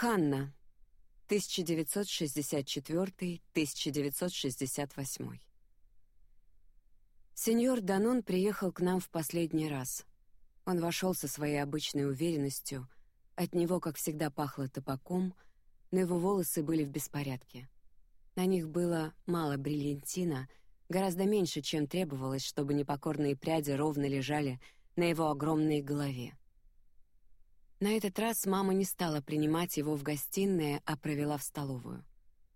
Ханна. 1964-1968. Сеньор Данон приехал к нам в последний раз. Он вошел со своей обычной уверенностью. От него, как всегда, пахло табаком, но его волосы были в беспорядке. На них было мало бриллиантина, гораздо меньше, чем требовалось, чтобы непокорные пряди ровно лежали на его огромной голове. На этот раз мама не стала принимать его в гостиной, а провела в столовую.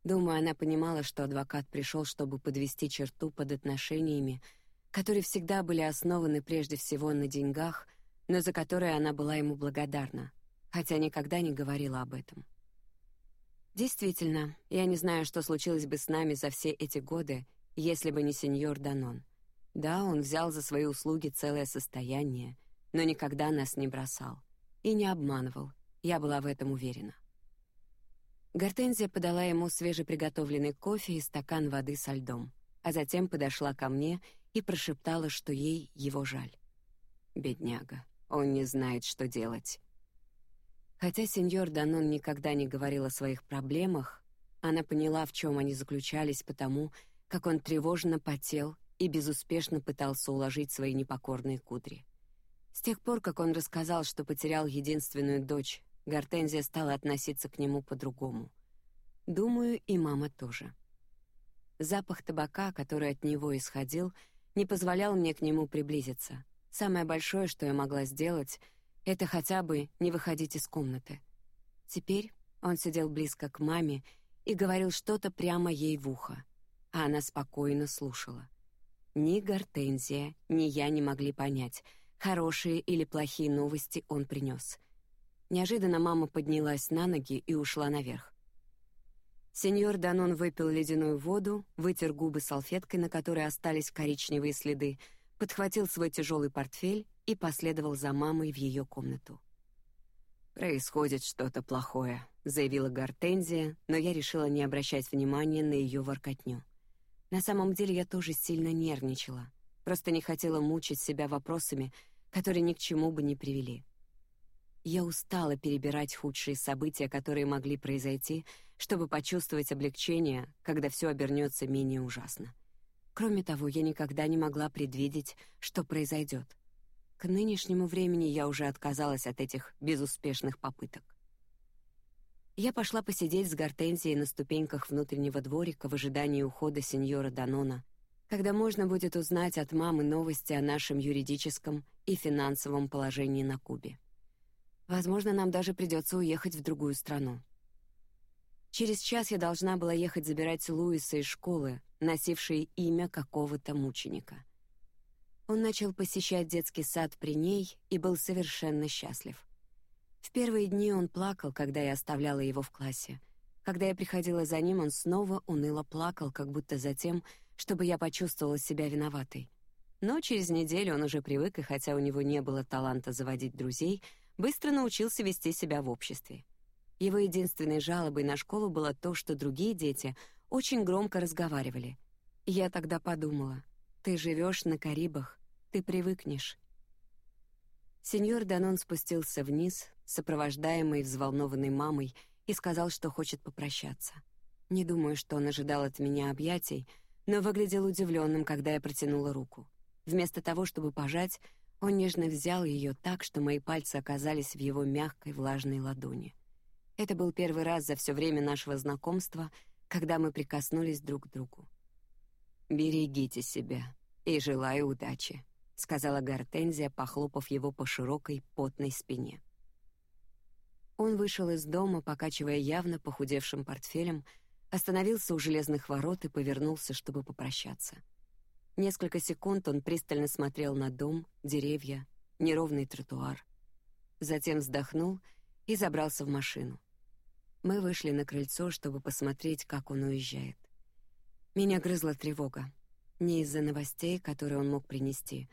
Думаю, она понимала, что адвокат пришел, чтобы подвести черту под отношениями, которые всегда были основаны прежде всего на деньгах, но за которые она была ему благодарна, хотя никогда не говорила об этом. Действительно, я не знаю, что случилось бы с нами за все эти годы, если бы не сеньор Данон. Да, он взял за свои услуги целое состояние, но никогда нас не бросал и не обманывал. Я была в этом уверена. Гортензия подала ему свежеприготовленный кофе и стакан воды со льдом, а затем подошла ко мне и прошептала, что ей его жаль. Бедняга, он не знает, что делать. Хотя сеньор Данон никогда не говорил о своих проблемах, она поняла, в чем они заключались, потому как он тревожно потел и безуспешно пытался уложить свои непокорные кудри. С тех пор, как он рассказал, что потерял единственную дочь, Гортензия стала относиться к нему по-другому. Думаю, и мама тоже. Запах табака, который от него исходил, не позволял мне к нему приблизиться. Самое большое, что я могла сделать, это хотя бы не выходить из комнаты. Теперь он сидел близко к маме и говорил что-то прямо ей в ухо, а она спокойно слушала. Ни Гортензия, ни я не могли понять — хорошие или плохие новости он принес. Неожиданно мама поднялась на ноги и ушла наверх. Сеньор Данон выпил ледяную воду, вытер губы салфеткой, на которой остались коричневые следы, подхватил свой тяжелый портфель и последовал за мамой в ее комнату. Происходит что-то плохое, заявила Гортензия, но я решила не обращать внимания на ее воркотню. На самом деле я тоже сильно нервничала, просто не хотела мучить себя вопросами, которые ни к чему бы не привели. Я устала перебирать худшие события, которые могли произойти, чтобы почувствовать облегчение, когда все обернется менее ужасно. Кроме того, я никогда не могла предвидеть, что произойдет. К нынешнему времени я уже отказалась от этих безуспешных попыток. Я пошла посидеть с Гортензией на ступеньках внутреннего дворика в ожидании ухода сеньора Данона, когда можно будет узнать от мамы новости о нашем юридическом и финансовом положении на Кубе. Возможно, нам даже придется уехать в другую страну. Через час я должна была ехать забирать Луиса из школы, носившей имя какого-то мученика. Он начал посещать детский сад при ней и был совершенно счастлив. В первые дни он плакал, когда я оставляла его в классе. Когда я приходила за ним, он снова уныло плакал, как будто затем, чтобы я почувствовала себя виноватой. Но через неделю он уже привык, и хотя у него не было таланта заводить друзей, быстро научился вести себя в обществе. Его единственной жалобой на школу было то, что другие дети очень громко разговаривали. Я тогда подумала: ты живешь на Карибах, ты привыкнешь. Сеньор Данон спустился вниз, сопровождаемый взволнованной мамой, и сказал, что хочет попрощаться. Не думаю, что он ожидал от меня объятий, но выглядел удивленным, когда я протянула руку. Вместо того, чтобы пожать, он нежно взял ее так, что мои пальцы оказались в его мягкой влажной ладони. Это был первый раз за все время нашего знакомства, когда мы прикоснулись друг к другу. Берегите себя и желаю удачи, сказала Гортензия, похлопав его по широкой потной спине. Он вышел из дома, покачивая явно похудевшим портфелем, остановился у железных ворот и повернулся, чтобы попрощаться. Несколько секунд он пристально смотрел на дом, деревья, неровный тротуар. Затем вздохнул и забрался в машину. Мы вышли на крыльцо, чтобы посмотреть, как он уезжает. Меня грызла тревога, не из-за новостей, которые он мог принести,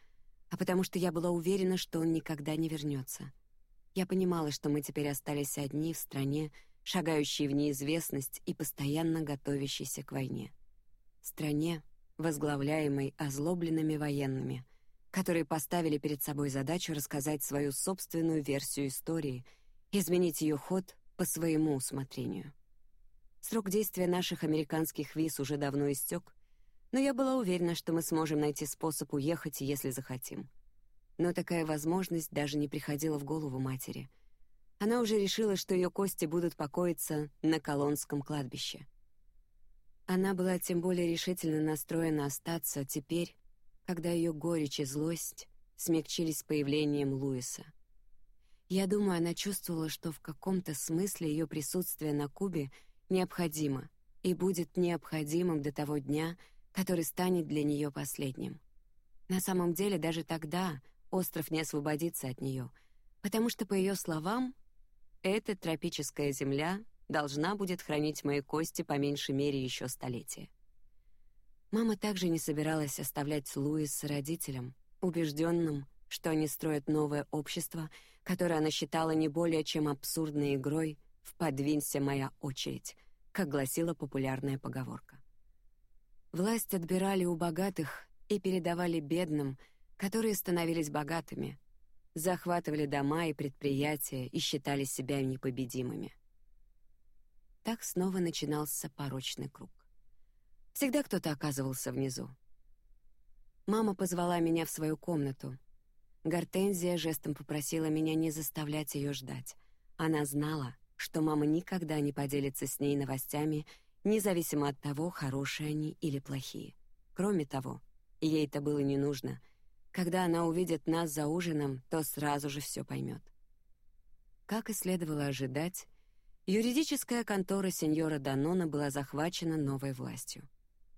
а потому что я была уверена, что он никогда не вернется. Я понимала, что мы теперь остались одни в стране, шагающей в неизвестность и постоянно готовящейся к войне. Стране, возглавляемой озлобленными военными, которые поставили перед собой задачу рассказать свою собственную версию истории, изменить ее ход по своему усмотрению. Срок действия наших американских виз уже давно истек, но я была уверена, что мы сможем найти способ уехать, если захотим. Но такая возможность даже не приходила в голову матери. Она уже решила, что ее кости будут покоиться на Колонском кладбище. Она была тем более решительно настроена остаться теперь, когда ее горечь и злость смягчились появлением Луиса. Я думаю, она чувствовала, что в каком-то смысле ее присутствие на Кубе необходимо и будет необходимым до того дня, который станет для нее последним. На самом деле даже тогда остров не освободится от нее, потому что по ее словам эта тропическая земля должна будет хранить мои кости по меньшей мере еще столетия. Мама также не собиралась оставлять Луис с родителем, убежденным, что они строят новое общество, которое она считала не более чем абсурдной игрой в «подвинься моя очередь», как гласила популярная поговорка. Власть отбирали у богатых и передавали бедным, которые становились богатыми, захватывали дома и предприятия и считали себя непобедимыми. Так снова начинался порочный круг. Всегда кто-то оказывался внизу. Мама позвала меня в свою комнату. Гортензия жестом попросила меня не заставлять ее ждать. Она знала, что мама никогда не поделится с ней новостями независимо от того, хорошие они или плохие. Кроме того, ей это было не нужно. Когда она увидит нас за ужином, то сразу же все поймет. Как и следовало ожидать, юридическая контора сеньора Данона была захвачена новой властью.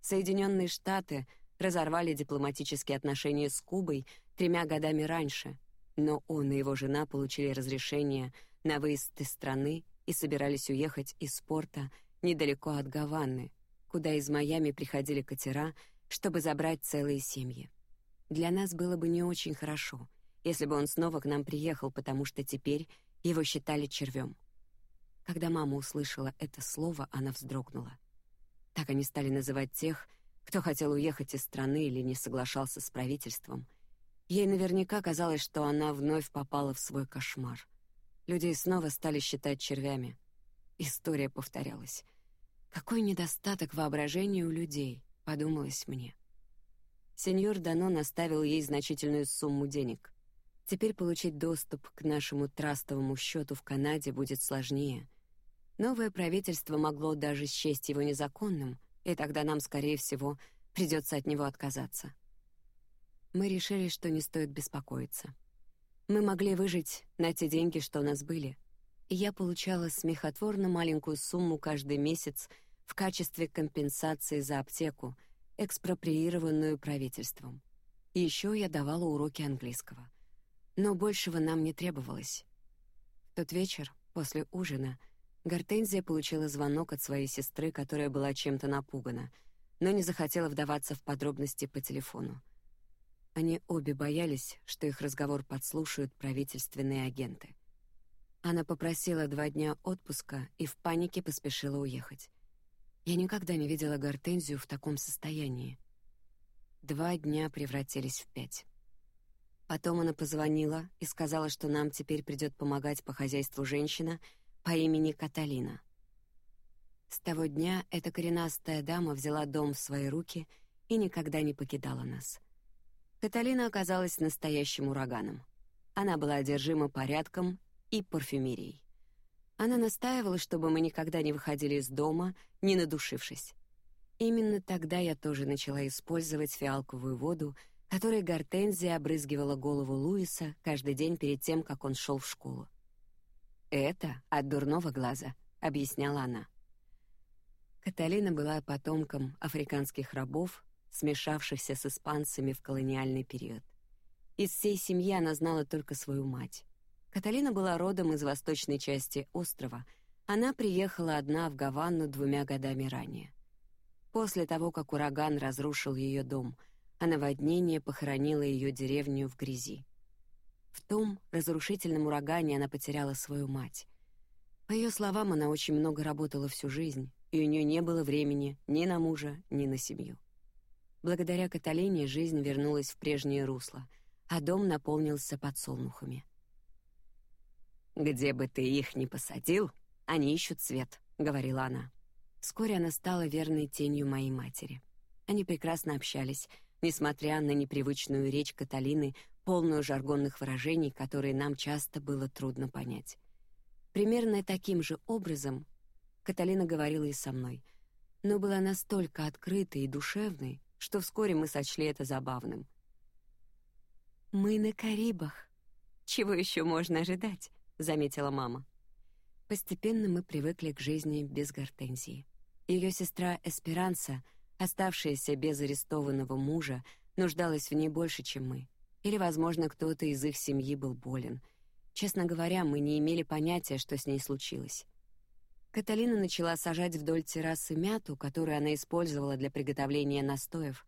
Соединенные Штаты разорвали дипломатические отношения с Кубой тремя годами раньше, но он и его жена получили разрешение на выезд из страны и собирались уехать из порта недалеко от Гаваны, куда из Майами приходили катера, чтобы забрать целые семьи. Для нас было бы не очень хорошо, если бы он снова к нам приехал, потому что теперь его считали червем. Когда мама услышала это слово, она вздрогнула. Так они стали называть тех, кто хотел уехать из страны или не соглашался с правительством. Ей наверняка казалось, что она вновь попала в свой кошмар. Людей снова стали считать червями. История повторялась. Какой недостаток воображения у людей, подумалось мне. Сеньор Данон оставил ей значительную сумму денег. Теперь получить доступ к нашему трастовому счету в Канаде будет сложнее. Новое правительство могло даже счесть его незаконным, и тогда нам, скорее всего, придется от него отказаться. Мы решили, что не стоит беспокоиться. Мы могли выжить на те деньги, что у нас были — я получала смехотворно маленькую сумму каждый месяц в качестве компенсации за аптеку, экспроприированную правительством. Еще я давала уроки английского. Но большего нам не требовалось. В тот вечер, после ужина, Гортензия получила звонок от своей сестры, которая была чем-то напугана, но не захотела вдаваться в подробности по телефону. Они обе боялись, что их разговор подслушают правительственные агенты. Она попросила два дня отпуска и в панике поспешила уехать. Я никогда не видела Гортензию в таком состоянии. Два дня превратились в пять. Потом она позвонила и сказала, что нам теперь придет помогать по хозяйству женщина по имени Каталина. С того дня эта коренастая дама взяла дом в свои руки и никогда не покидала нас. Каталина оказалась настоящим ураганом. Она была одержима порядком и парфюмерией. Она настаивала, чтобы мы никогда не выходили из дома, не надушившись. Именно тогда я тоже начала использовать фиалковую воду, которой Гортензия обрызгивала голову Луиса каждый день перед тем, как он шел в школу. «Это от дурного глаза», — объясняла она. Каталина была потомком африканских рабов, смешавшихся с испанцами в колониальный период. Из всей семьи она знала только свою мать. Каталина была родом из восточной части острова. Она приехала одна в Гавану двумя годами ранее. После того, как ураган разрушил ее дом, а наводнение похоронило ее деревню в грязи. В том разрушительном урагане она потеряла свою мать. По ее словам, она очень много работала всю жизнь, и у нее не было времени ни на мужа, ни на семью. Благодаря Каталине жизнь вернулась в прежнее русло, а дом наполнился подсолнухами. Где бы ты их ни посадил, Они ищут свет, говорила она. Вскоре она стала верной тенью моей матери. Они прекрасно общались, несмотря на непривычную речь Каталины, полную жаргонных выражений, которые нам часто было трудно понять. Примерно таким же образом Каталина говорила и со мной, но была настолько открытой и душевной, что вскоре мы сочли это забавным. Мы на Карибах. Чего еще можно ожидать? Заметила мама. Постепенно мы привыкли к жизни без Гортензии. Ее сестра Эсперанса, оставшаяся без арестованного мужа, нуждалась в ней больше, чем мы. Или, возможно, кто-то из их семьи был болен. Честно говоря, мы не имели понятия, что с ней случилось. Каталина начала сажать вдоль террасы мяту, которую она использовала для приготовления настоев.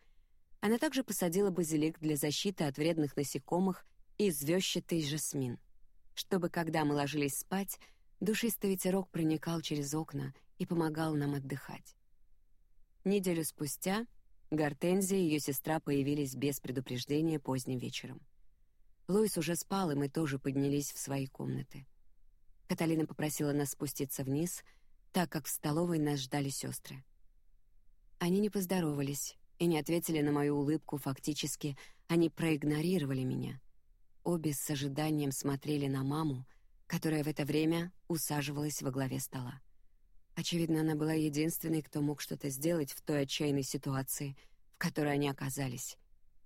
Она также посадила базилик для защиты от вредных насекомых и звёздчатый жасмин, чтобы, когда мы ложились спать, душистый ветерок проникал через окна и помогал нам отдыхать. Неделю спустя Гортензия и ее сестра появились без предупреждения поздним вечером. Луис уже спал, и мы тоже поднялись в свои комнаты. Каталина попросила нас спуститься вниз, так как в столовой нас ждали сестры. Они не поздоровались и не ответили на мою улыбку, фактически они проигнорировали меня. Обе с ожиданием смотрели на маму, которая в это время усаживалась во главе стола. Очевидно, она была единственной, кто мог что-то сделать в той отчаянной ситуации, в которой они оказались,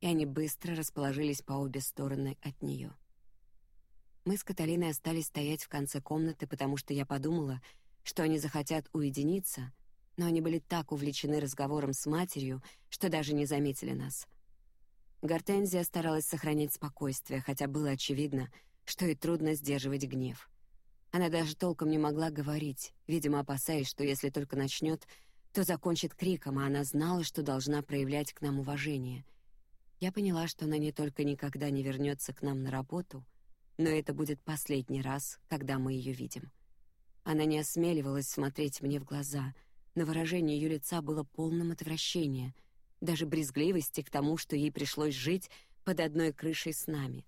и они быстро расположились по обе стороны от нее. Мы с Каталиной остались стоять в конце комнаты, потому что я подумала, что они захотят уединиться, но они были так увлечены разговором с матерью, что даже не заметили нас. Гортензия старалась сохранять спокойствие, хотя было очевидно, что ей трудно сдерживать гнев. Она даже толком не могла говорить, видимо, опасаясь, что если только начнет, то закончит криком, а она знала, что должна проявлять к нам уважение. Я поняла, что она не только никогда не вернется к нам на работу, но это будет последний раз, когда мы ее видим. Она не осмеливалась смотреть мне в глаза, но выражение ее лица было полным отвращения, даже брезгливости к тому, что ей пришлось жить под одной крышей с нами.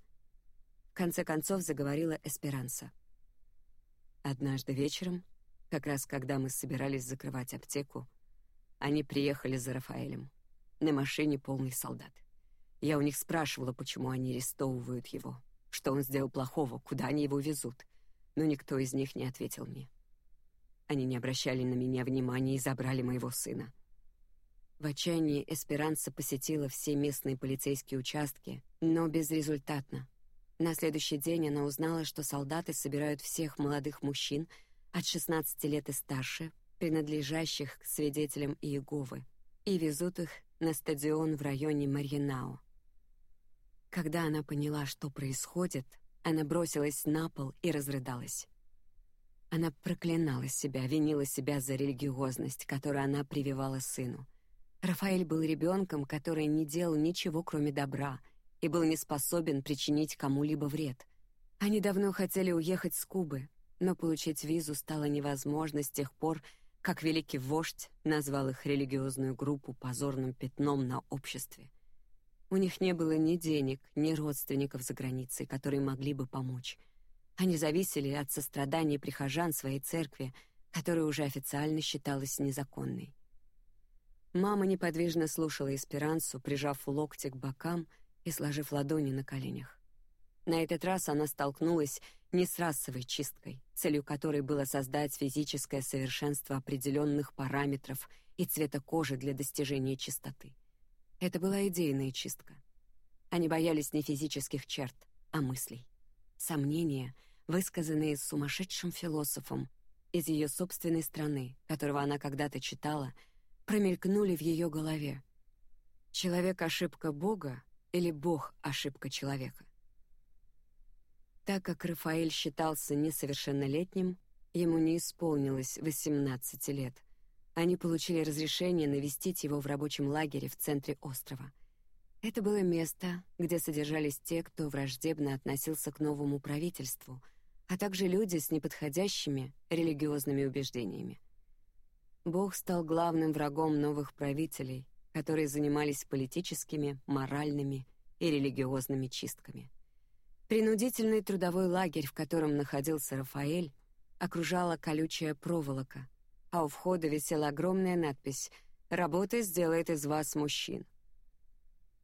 В конце концов заговорила Эсперанса. Однажды вечером, как раз когда мы собирались закрывать аптеку, они приехали за Рафаэлем на машине полной солдат. Я у них спрашивала, почему они арестовывают его, что он сделал плохого, куда они его везут, но никто из них не ответил мне. Они не обращали на меня внимания и забрали моего сына. В отчаянии Эсперанца посетила все местные полицейские участки, но безрезультатно. На следующий день она узнала, что солдаты собирают всех молодых мужчин от 16 лет и старше, принадлежащих к свидетелям Иеговы, и везут их на стадион в районе Марьинао. Когда она поняла, что происходит, она бросилась на пол и разрыдалась. Она проклинала себя, винила себя за религиозность, которую она прививала сыну. Рафаэль был ребенком, который не делал ничего, кроме добра, и был не способен причинить кому-либо вред. Они давно хотели уехать с Кубы, но получить визу стало невозможно с тех пор, как великий вождь назвал их религиозную группу позорным пятном на обществе. У них не было ни денег, ни родственников за границей, которые могли бы помочь. Они зависели от сострадания прихожан своей церкви, которая уже официально считалась незаконной. Мама неподвижно слушала Эсперансу, прижав локти к бокам и сложив ладони на коленях. На этот раз она столкнулась не с расовой чисткой, целью которой было создать физическое совершенство определенных параметров и цвета кожи для достижения чистоты. Это была идейная чистка. Они боялись не физических черт, а мыслей. Сомнения, высказанные сумасшедшим философом из ее собственной страны, которого она когда-то читала, промелькнули в ее голове. Человек ошибка Бога или Бог ошибка человека. Так как Рафаэль считался несовершеннолетним, ему не исполнилось 18 лет. Они получили разрешение навестить его в рабочем лагере в центре острова. Это было место, где содержались те, кто враждебно относился к новому правительству, а также люди с неподходящими религиозными убеждениями. Бог стал главным врагом новых правителей, которые занимались политическими, моральными и религиозными чистками. Принудительный трудовой лагерь, в котором находился Рафаэль, окружала колючая проволока, а у входа висела огромная надпись «Работа сделает из вас мужчин».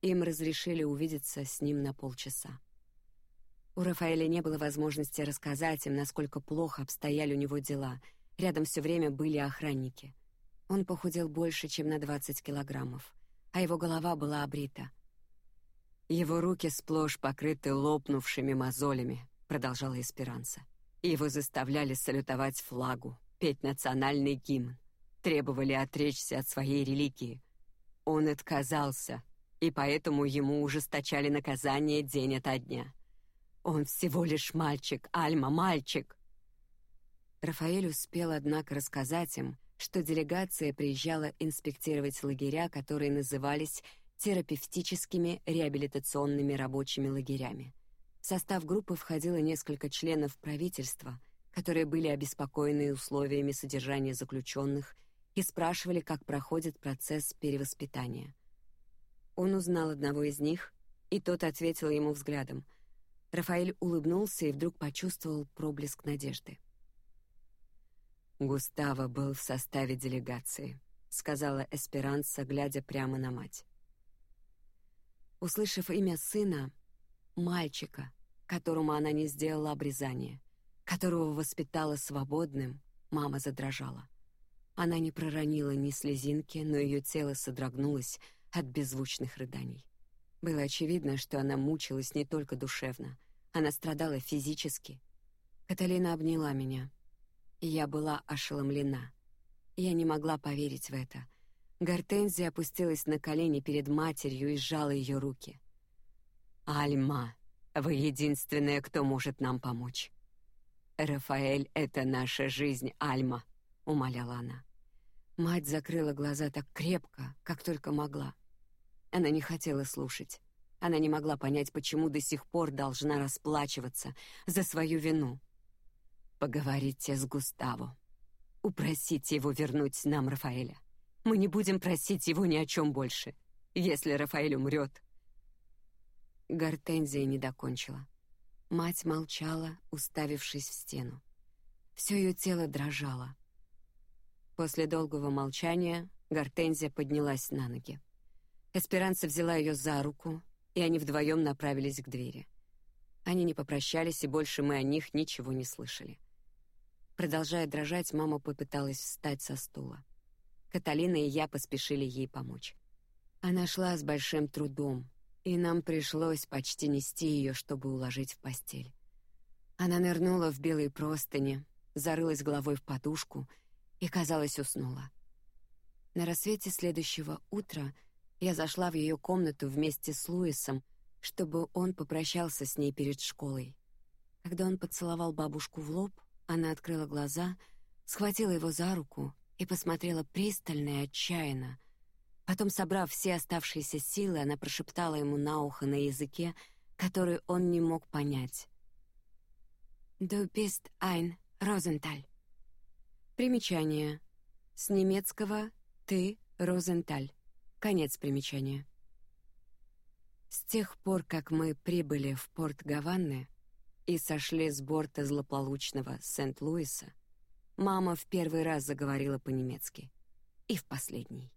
Им разрешили увидеться с ним на полчаса. У Рафаэля не было возможности рассказать им, насколько плохо обстояли у него дела. Рядом все время были охранники. Он похудел больше, чем на 20 килограммов, а его голова была обрита. Его руки сплошь покрыты лопнувшими мозолями, продолжала Эсперанца. Его заставляли салютовать флагу, петь национальный гимн, требовали отречься от своей религии. Он отказался, и поэтому ему ужесточали наказание день ото дня. Он всего лишь мальчик, Альма, мальчик. Рафаэль успел, однако, рассказать им, что делегация приезжала инспектировать лагеря, которые назывались терапевтическими реабилитационными рабочими лагерями. В состав группы входило несколько членов правительства, которые были обеспокоены условиями содержания заключенных и спрашивали, как проходит процесс перевоспитания. Он узнал одного из них, и тот ответил ему взглядом. Рафаэль улыбнулся и вдруг почувствовал проблеск надежды. Густаво был в составе делегации, сказала Эсперанца, глядя прямо на мать. Услышав имя сына, мальчика, которому она не сделала обрезание, которого воспитала свободным, мама задрожала. Она не проронила ни слезинки, но ее тело содрогнулось от беззвучных рыданий. Было очевидно, что она мучилась не только душевно, она страдала физически. Каталина обняла меня. Я была ошеломлена. Я не могла поверить в это. Гортензия опустилась на колени перед матерью и сжала ее руки. Альма, вы единственная, кто может нам помочь. Рафаэль — это наша жизнь, Альма, умоляла она. Мать закрыла глаза так крепко, как только могла. Она не хотела слушать. Она не могла понять, почему до сих пор должна расплачиваться за свою вину. Поговорите с Густаво. Упросите его вернуть нам Рафаэля. Мы не будем просить его ни о чем больше. Если Рафаэль умрет. Гортензия не докончила. Мать молчала, уставившись в стену. Все ее тело дрожало. После долгого молчания Гортензия поднялась на ноги. Эсперанца взяла ее за руку, и они вдвоем направились к двери. Они не попрощались, и больше мы о них ничего не слышали. Продолжая дрожать, мама попыталась встать со стула. Каталина и я поспешили ей помочь. Она шла с большим трудом, и нам пришлось почти нести ее, чтобы уложить в постель. Она нырнула в белые простыни, зарылась головой в подушку и, казалось, уснула. На рассвете следующего утра я зашла в ее комнату вместе с Луисом, чтобы он попрощался с ней перед школой. Когда он поцеловал бабушку в лоб, она открыла глаза, схватила его за руку и посмотрела пристально и отчаянно. Потом, собрав все оставшиеся силы, она прошептала ему на ухо на языке, который он не мог понять. «Du bist ein Розенталь». Примечание. С немецкого «ты Розенталь». Конец примечания. С тех пор, как мы прибыли в порт Гаваны и сошли с борта злополучного Сент-Луиса, мама в первый раз заговорила по-немецки и в последний.